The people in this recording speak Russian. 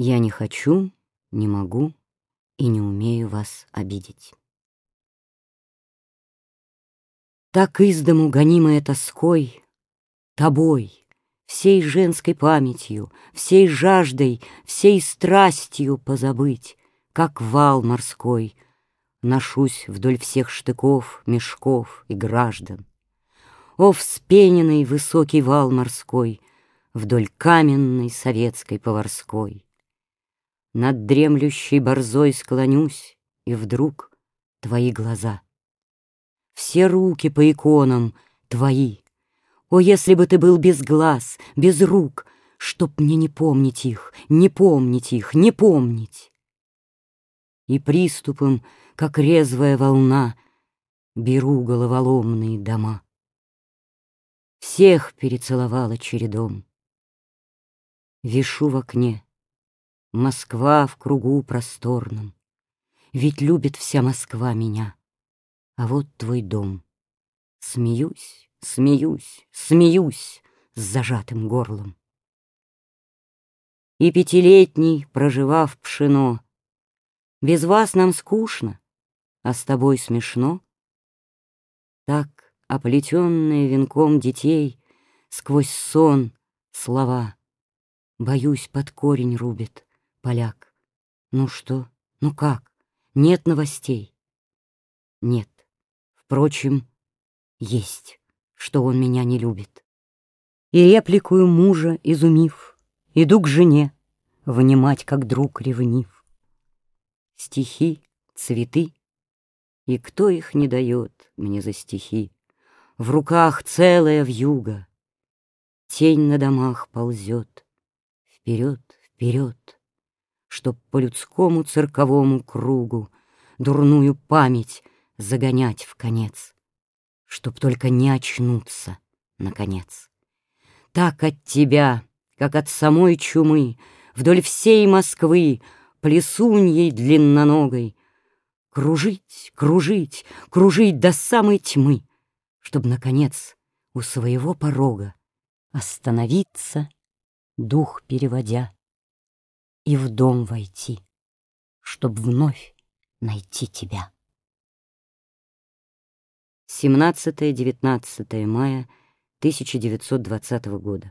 Я не хочу, не могу и не умею вас обидеть. Так из дому гонимая тоской, тобой, всей женской памятью, всей жаждой, всей страстью позабыть, как вал морской, ношусь вдоль всех штыков, мешков и граждан. О, вспененный высокий вал морской, вдоль каменной советской поварской! Над дремлющей борзой склонюсь, и вдруг твои глаза. Все руки по иконам твои. О, если бы ты был без глаз, без рук, Чтоб мне не помнить их, не помнить их, не помнить. И приступом, как резвая волна, Беру головоломные дома. Всех перецеловала чередом. Вишу в окне, Москва в кругу просторном. Ведь любит вся Москва меня. А вот твой дом. Смеюсь, смеюсь, смеюсь с зажатым горлом. И пятилетний, проживав пшено, Без вас нам скучно, а с тобой смешно. Так, оплетенные венком детей, Сквозь сон слова, Боюсь, под корень рубит поляк. Ну что, ну как, нет новостей? Нет, впрочем, есть, что он меня не любит. И репликую мужа, изумив, Иду к жене, внимать, как друг ревнив. Стихи, цветы, и кто их не дает мне за стихи? В руках целая вьюга, Тень на домах ползет, Вперед, вперед, Чтоб по людскому цирковому кругу Дурную память загонять в конец, Чтоб только не очнуться, наконец. Так от тебя, как от самой чумы, Вдоль всей Москвы, плесуньей длинноногой, Кружить, кружить, кружить до самой тьмы, Чтоб, наконец, у своего порога Остановиться, дух переводя, и в дом войти, чтоб вновь найти тебя. 17-19 мая 1920 года.